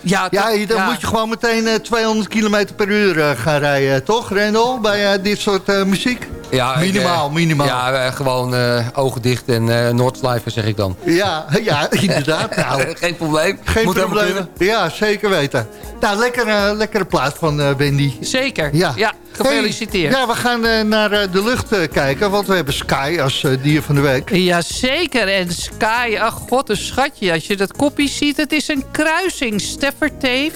Ja, ja, dan moet je gewoon meteen 200 km per uur gaan rijden, toch, Rendel? Bij dit soort muziek? Ja, minimaal, ik, minimaal. Ja, gewoon uh, ogen dicht en uh, Noordslijven zeg ik dan. Ja, ja inderdaad. Nou, Geen probleem. Geen Moet probleem. Ja, zeker weten. Nou, lekker, uh, lekkere plaat van Wendy. Zeker. Ja. ja. Gefeliciteerd. ja, we gaan naar de lucht kijken, want we hebben Sky als dier van de week. Jazeker, en Sky, ach god, een schatje. Als je dat kopje ziet, het is een kruising. Stefferteef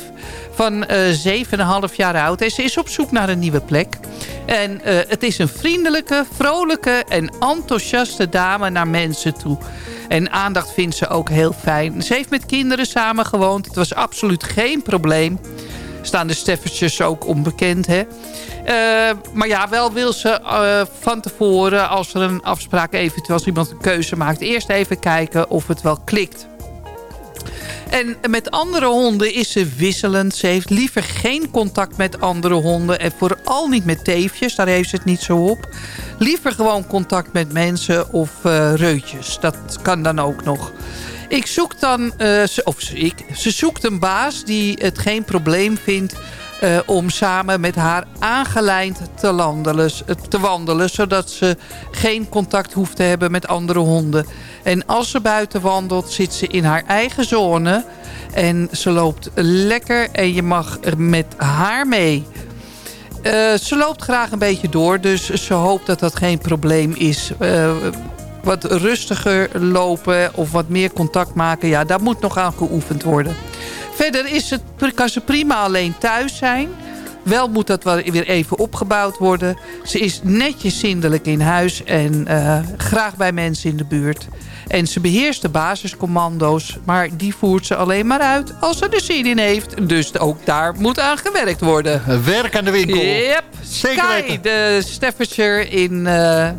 van uh, 7,5 jaar oud. En ze is op zoek naar een nieuwe plek. En uh, het is een vriendelijke, vrolijke en enthousiaste dame naar mensen toe. En aandacht vindt ze ook heel fijn. Ze heeft met kinderen samen gewoond. Het was absoluut geen probleem. Staan de Steffertjes ook onbekend, hè? Uh, maar ja, wel wil ze van tevoren, als er een afspraak eventueel, als iemand een keuze maakt... eerst even kijken of het wel klikt. En met andere honden is ze wisselend. Ze heeft liever geen contact met andere honden. En vooral niet met teefjes, daar heeft ze het niet zo op. Liever gewoon contact met mensen of uh, reutjes. Dat kan dan ook nog. Ik zoek dan, uh, of ik, ze zoekt een baas die het geen probleem vindt uh, om samen met haar aangelijnd te, landelen, te wandelen... zodat ze geen contact hoeft te hebben met andere honden. En als ze buiten wandelt, zit ze in haar eigen zone... en ze loopt lekker en je mag met haar mee... Uh, ze loopt graag een beetje door, dus ze hoopt dat dat geen probleem is. Wat rustiger lopen of wat meer contact maken, ja, daar moet nog aan geoefend worden. Verder is het, kan ze prima alleen thuis zijn. Wel moet dat wel weer even opgebouwd worden. Ze is netjes zindelijk in huis en uh, graag bij mensen in de buurt. En ze beheerst de basiscommando's, maar die voert ze alleen maar uit als ze er zin in heeft. Dus ook daar moet aan gewerkt worden. Werk aan de winkel. Yep. Zeker Sky, weten. de Staffordshire in... Uh,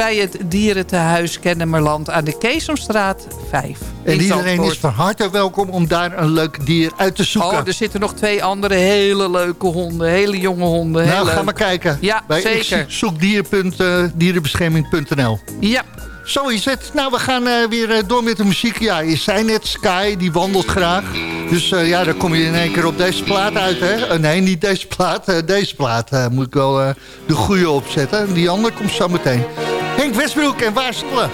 bij het dierentehuis Kennemerland aan de Keesomstraat 5. En iedereen is van harte welkom om daar een leuk dier uit te zoeken. Oh, er zitten nog twee andere hele leuke honden. Hele jonge honden. Nou, ga maar kijken. Ja, bij zeker. zoekdier.dierenbescherming.nl Ja. Zo is het. Nou, we gaan uh, weer uh, door met de muziek. Ja, je zei net, Sky, die wandelt graag. Dus uh, ja, dan kom je in één keer op deze plaat uit, hè? nee, niet deze plaat. deze plaat moet ik wel de goede opzetten. Die andere komt zo meteen. Henk Westbroek en Waarselen.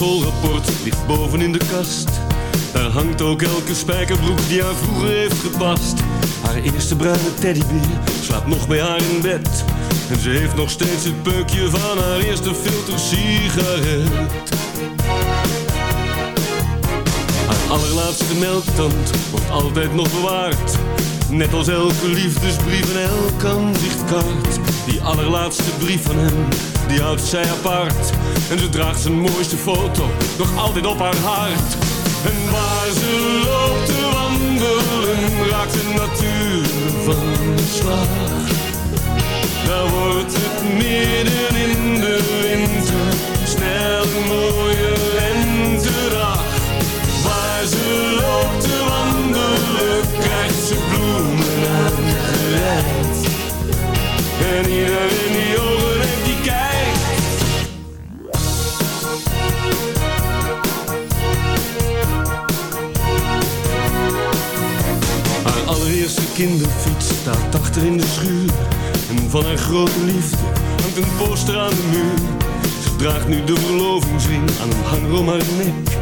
schoolrapport ligt boven in de kast. Daar hangt ook elke spijkerbroek die haar vroeger heeft gepast. Haar eerste bruine teddybeer slaapt nog bij haar in bed. En ze heeft nog steeds het peukje van haar eerste filter sigaret. Haar allerlaatste melktand wordt altijd nog bewaard. Net als elke liefdesbrief en elk aanzichtkaart. Die allerlaatste brief van hem, die houdt zij apart. En ze draagt zijn mooiste foto nog altijd op haar hart. En waar ze loopt te wandelen, raakt de natuur van slag. Daar wordt het midden in de winter snel een mooie lentedag. Waar ze loopt te wandelen krijgt ze bloemen aangereikt. En iedereen die ogen heeft die kijkt. Haar allereerste kinderfiets staat achter in de schuur en van haar grote liefde hangt een poster aan de muur. Ze draagt nu de verlovingsring aan een hanger om haar nek.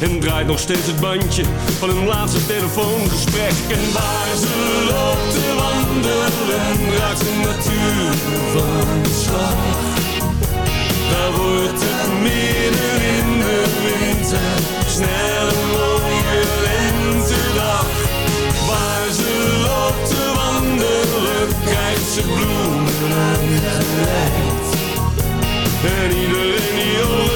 En draait nog steeds het bandje van een laatste telefoongesprek. En waar ze loopt te wandelen, raakt de natuur van de slag. Daar wordt het midden in de winter, snel een mooie lentedag. Bloemen aangereikt. En iedereen die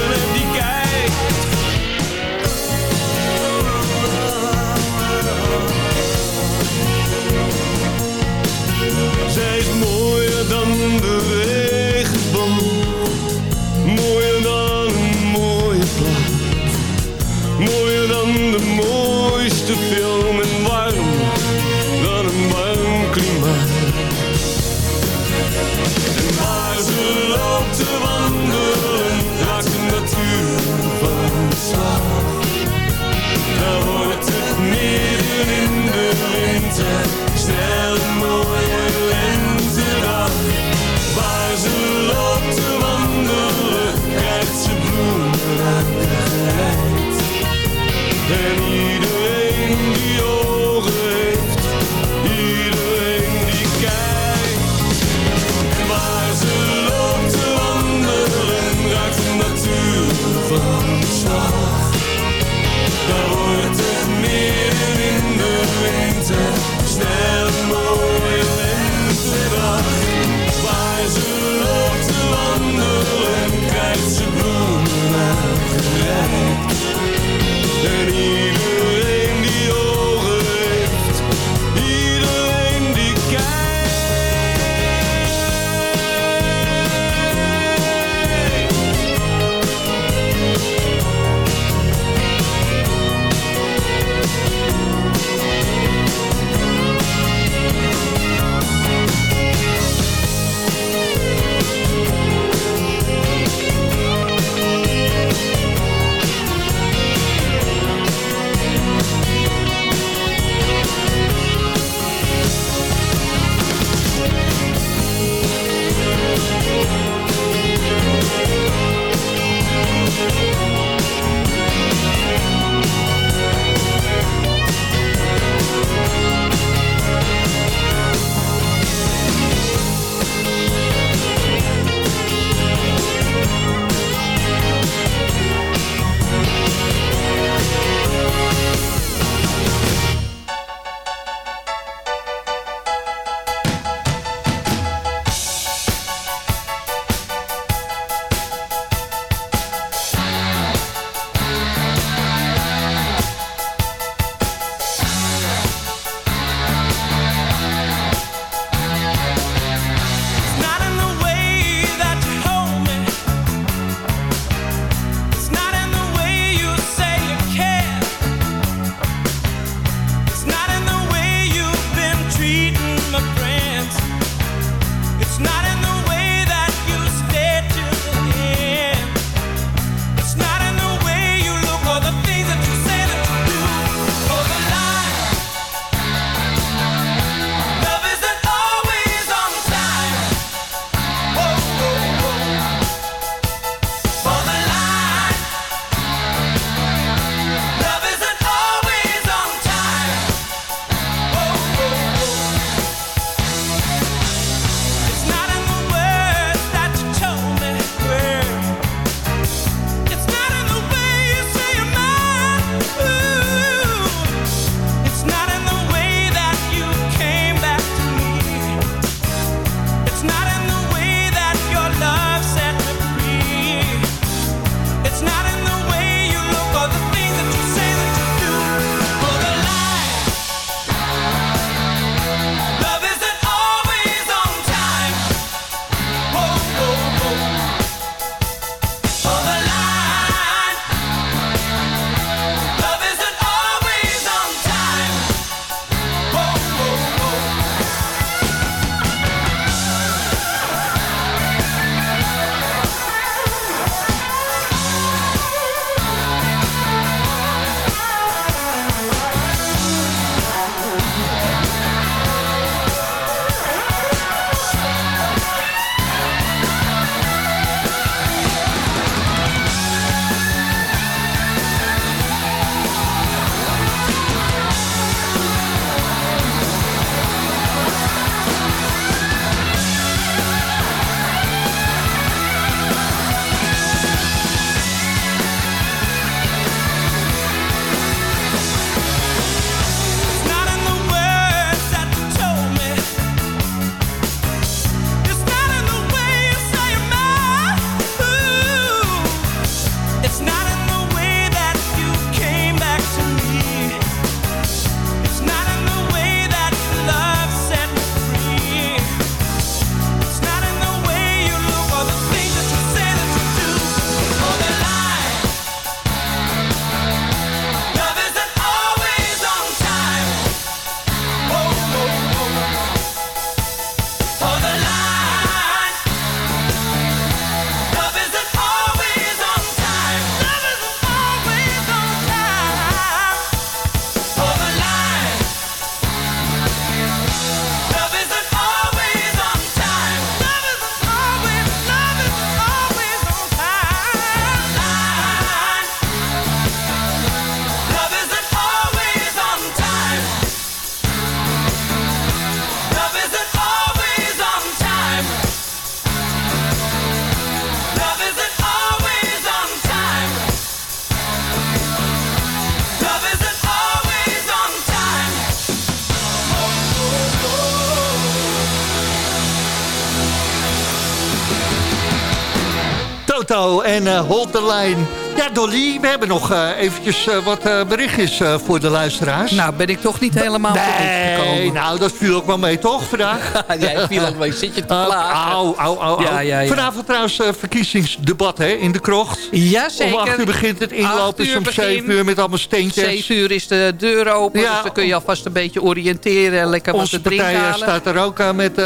Toto en uh, Hold the Line. Ja, Dolly, we hebben nog uh, eventjes uh, wat berichtjes voor de luisteraars. Nou, ben ik toch niet helemaal nee, gekomen. nou, dat viel ook wel mee, toch, vandaag? Jij viel ook mee. Zit je te klagen? Au, au, au. Ja, ja, ja. Vanavond trouwens verkiezingsdebat hè, in de krocht. Ja, zeker. Om 8 uur begint het inlopen, is om 7 uur met allemaal steentjes. 7 uur is de deur open, ja. dus dan kun je alvast een beetje oriënteren en lekker wat te drinken halen. Onze partij staat er ook met,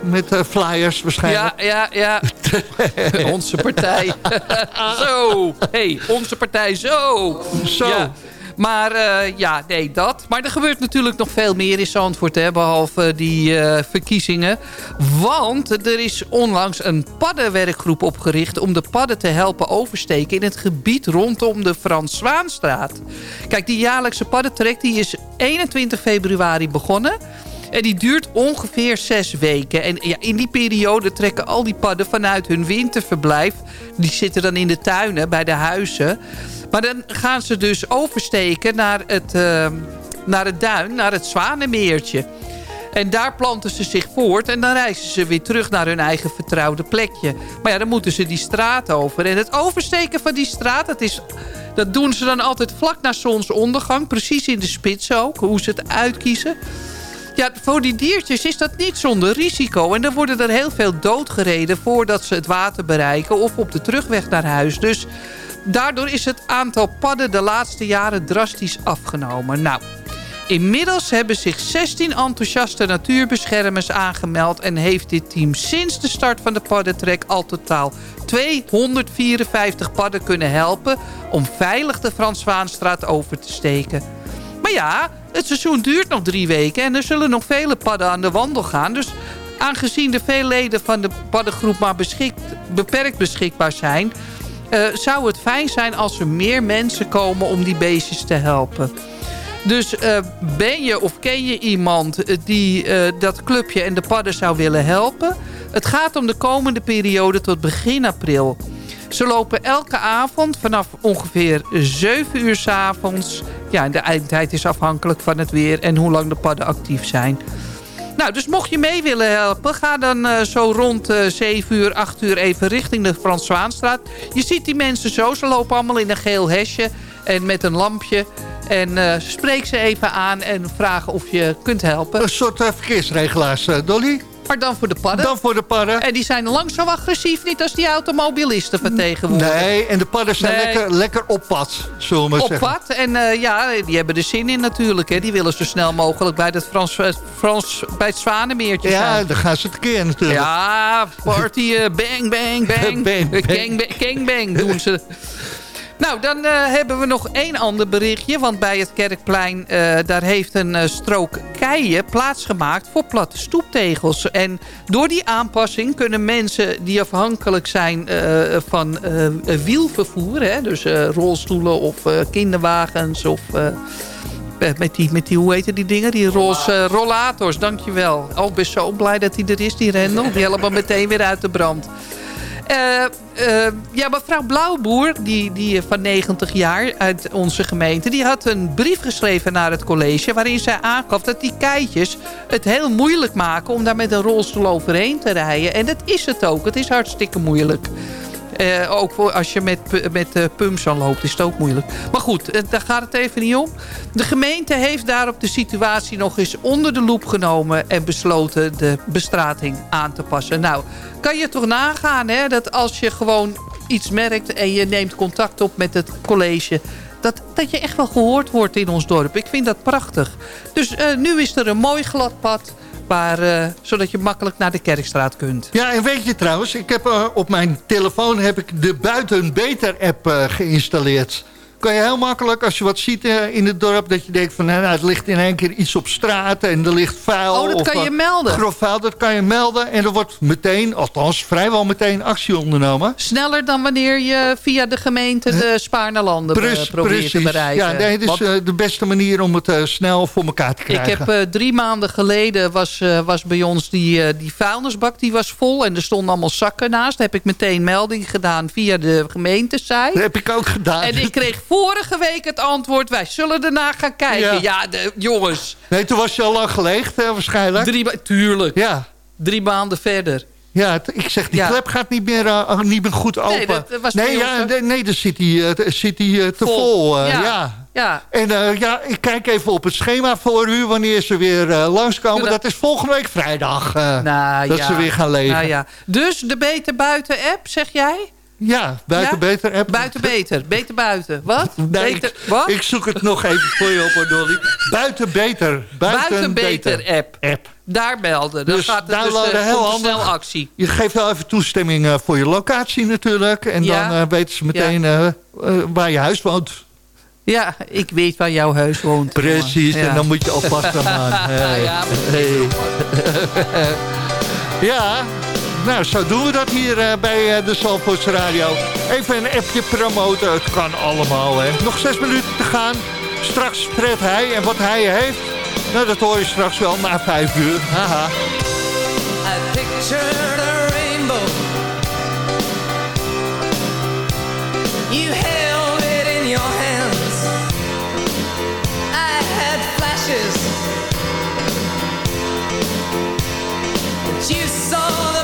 met flyers waarschijnlijk. Ja, ja, ja. Onze partij. zo. hey, onze partij zo. Zo. Ja. Maar uh, ja, nee, dat. Maar er gebeurt natuurlijk nog veel meer in Zandvoort, hè, behalve die uh, verkiezingen. Want er is onlangs een paddenwerkgroep opgericht... om de padden te helpen oversteken in het gebied rondom de Frans Zwaanstraat. Kijk, die jaarlijkse paddentrek die is 21 februari begonnen... En die duurt ongeveer zes weken. En ja, in die periode trekken al die padden vanuit hun winterverblijf. Die zitten dan in de tuinen bij de huizen. Maar dan gaan ze dus oversteken naar het, uh, naar het duin, naar het Zwanenmeertje. En daar planten ze zich voort en dan reizen ze weer terug naar hun eigen vertrouwde plekje. Maar ja, dan moeten ze die straat over. En het oversteken van die straat, dat, is, dat doen ze dan altijd vlak na zonsondergang. Precies in de spits ook, hoe ze het uitkiezen. Ja, voor die diertjes is dat niet zonder risico. En er worden er heel veel doodgereden voordat ze het water bereiken... of op de terugweg naar huis. Dus daardoor is het aantal padden de laatste jaren drastisch afgenomen. Nou, Inmiddels hebben zich 16 enthousiaste natuurbeschermers aangemeld... en heeft dit team sinds de start van de paddentrek al totaal 254 padden kunnen helpen... om veilig de Frans Zwaanstraat over te steken. Maar ja, het seizoen duurt nog drie weken en er zullen nog vele padden aan de wandel gaan. Dus aangezien de veel leden van de paddengroep maar beperkt beschikbaar zijn... Uh, zou het fijn zijn als er meer mensen komen om die beestjes te helpen. Dus uh, ben je of ken je iemand eh, die dat clubje en de padden zou willen helpen? Het gaat om de komende periode tot begin april. Ze lopen elke avond vanaf ongeveer 7 uur s avonds. Ja, de eindtijd is afhankelijk van het weer en hoe lang de padden actief zijn. Nou, dus mocht je mee willen helpen, ga dan uh, zo rond uh, 7 uur, 8 uur even richting de Frans Zwaanstraat. Je ziet die mensen zo, ze lopen allemaal in een geel hesje en met een lampje. En uh, spreek ze even aan en vraag of je kunt helpen. Een soort verkeersregelaars, Dolly? Maar dan voor de padden. Dan voor de padden. En die zijn lang zo agressief niet als die automobilisten vertegenwoordigen. Nee, en de padden zijn lekker, lekker op pad, zullen we op zeggen. Op pad. En uh, ja, die hebben er zin in natuurlijk. Hè. Die willen zo snel mogelijk bij het, Frans, eh, Frans, bij het Zwanemeertje ja, zijn. Ja, dan gaan ze tekeer natuurlijk. Ja, party, uh, bang, bang, bang. bang, bang. Gang, bang, gang, bang doen ze. Nou, dan uh, hebben we nog één ander berichtje. Want bij het Kerkplein, uh, daar heeft een uh, strook plaatsgemaakt voor platte stoeptegels. En door die aanpassing kunnen mensen die afhankelijk zijn van wielvervoer... Hè, dus rolstoelen of kinderwagens of... met die, met die, hoe heet die dingen? Die roze rollators, dankjewel. Oh, ik ben zo blij dat hij er is, die Rendel. Die helemaal meteen weer uit de brand. Uh, uh, ja, mevrouw Blauwboer, die, die van 90 jaar uit onze gemeente... die had een brief geschreven naar het college... waarin zij aangaf dat die keitjes het heel moeilijk maken... om daar met een rolstoel overheen te rijden. En dat is het ook. Het is hartstikke moeilijk. Uh, ook als je met, met uh, pumps aan loopt is het ook moeilijk. Maar goed, uh, daar gaat het even niet om. De gemeente heeft daarop de situatie nog eens onder de loep genomen... en besloten de bestrating aan te passen. Nou, kan je toch nagaan hè, dat als je gewoon iets merkt... en je neemt contact op met het college... Dat, dat je echt wel gehoord wordt in ons dorp. Ik vind dat prachtig. Dus nu is er een mooi glad pad uh, zodat je makkelijk naar de Kerkstraat kunt. Ja, en weet je trouwens, ik heb, uh, op mijn telefoon heb ik de Buiten Beter app uh, geïnstalleerd kan je heel makkelijk, als je wat ziet uh, in het dorp... dat je denkt van, nou, het ligt in één keer iets op straat... en er ligt vuil. Oh, dat of, kan je melden. Grof vuil, dat kan je melden. En er wordt meteen, althans vrijwel meteen actie ondernomen. Sneller dan wanneer je via de gemeente de Spaarne probeert precies. te bereiken. Ja, nee, dit is uh, de beste manier om het uh, snel voor elkaar te krijgen. Ik heb drie maanden geleden was, was bij ons die, die vuilnisbak die was vol... en er stonden allemaal zakken naast. Daar heb ik meteen melding gedaan via de gemeentesite. Dat heb ik ook gedaan. En ik kreeg vorige week het antwoord... wij zullen erna gaan kijken. Ja, de, jongens. Nee, toen was je al lang geleegd, hè, waarschijnlijk. Drie, tuurlijk. Ja. Drie maanden verder. Ja, ik zeg, die klep gaat niet meer, uh, niet meer goed open. Nee, dat was nee, ja, nee, dan zit hij, zit hij te vol. ja. ja. En ja, ik kijk even op het schema voor u wanneer ze weer langskomen. Dat is volgende week vrijdag nou, dat ze weer gaan leven. Nou, ja. Dus de Beter Buiten app, zeg jij? Ja, buiten beter app. Buiten beter, beter buiten. Wat? Nee, beter, ik, wat? ik zoek het nog even voor je op, Dolly. Buiten beter. Buiten, beter, app. app. Daar melden. Dan dus gaat het dus, uh, heel snel actie. Je geeft wel even toestemming uh, voor je locatie natuurlijk. En ja. dan uh, weten ze meteen ja. waar je huis woont. Ja, ik weet waar jouw huis woont. Precies, en dan moet je alvast aan. Hey. Ja, hey. ja, nou, zo doen we dat hier uh, bij uh, de Zalvoorts Radio. Even een appje promoten, het kan allemaal. Hè. Nog zes minuten te gaan. Straks treedt hij en wat hij heeft... Nou, dat hoor je straks wel na vijf uur. Haha. I pictured a rainbow. You held it in your hands. I had flashes. But you saw the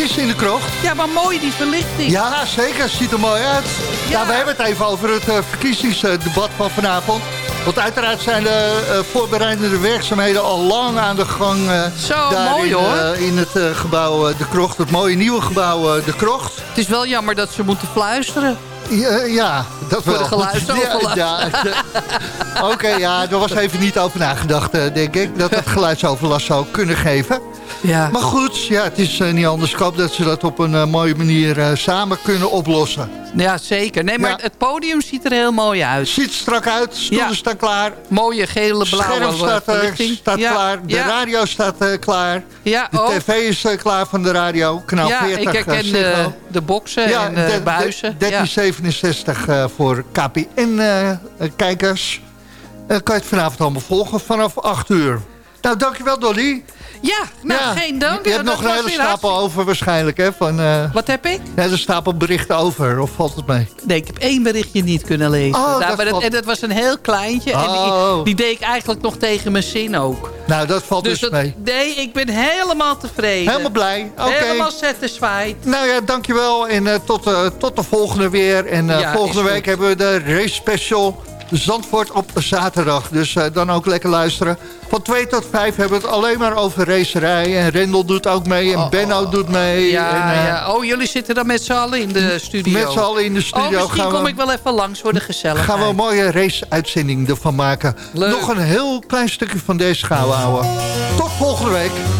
Is in de krocht. Ja, maar mooi die verlichting. Ja, zeker. Ziet er mooi uit. Ja. Nou, we hebben het even over het uh, verkiezingsdebat van vanavond. Want uiteraard zijn de uh, voorbereidende werkzaamheden al lang aan de gang. Uh, Zo, mooi hoor. Uh, in het gebouw De Krocht, het mooie nieuwe gebouw De Krocht. Het is wel jammer dat ze moeten fluisteren. Ja, ja dat Voor de geluidsoverlast. Ja, ja, Oké, ja, daar was even niet over nagedacht, denk ik. Dat het geluidsoverlast zou kunnen geven. Ja. Maar goed, ja, het is niet anders. Ik hoop dat ze dat op een mooie manier samen kunnen oplossen. Ja, zeker. Nee, maar het podium ziet er heel mooi uit. Ziet strak uit, stoelen staan klaar. Mooie gele, blauwe Scherm staat, staat klaar, de radio staat klaar. Ja, de tv is klaar van de radio, kanaal ja, 40. ik herken de, de boksen en de, de buizen. 1367 voor KPN-kijkers. kan je het vanavond allemaal volgen vanaf 8 uur. Nou, dankjewel Dolly. Ja, nou, geen dank. Je hebt nog een hele stapel over waarschijnlijk, hè? Van, uh, Wat heb ik? Een stapel berichten over, of valt het mee? Nee, ik heb één berichtje niet kunnen lezen. Oh, nou, dat maar dat, en dat was een heel kleintje. En die, oh. die, deed ik eigenlijk nog tegen mijn zin ook. Nou, dat valt dus, dus mee. Nee, ik ben helemaal tevreden. Helemaal blij. Okay. Helemaal satisfied. Nou ja, dankjewel. En uh, tot, uh, tot de volgende weer. En ja, volgende week hebben we de race special Zandvoort op zaterdag. Dus uh, dan ook lekker luisteren. Van 2 tot 5 hebben we het alleen maar over racerij. En Rendel doet ook mee. En oh, Benno oh, doet mee. Ja, en, uh, ja. Oh, jullie zitten dan met z'n allen in de studio? Met z'n allen in de studio. Oh, misschien gaan kom ik wel even langs voor de gezelligheid. Gaan we een mooie race-uitzending ervan maken. Leuk. Nog een heel klein stukje van deze gaan houden. Tot volgende week.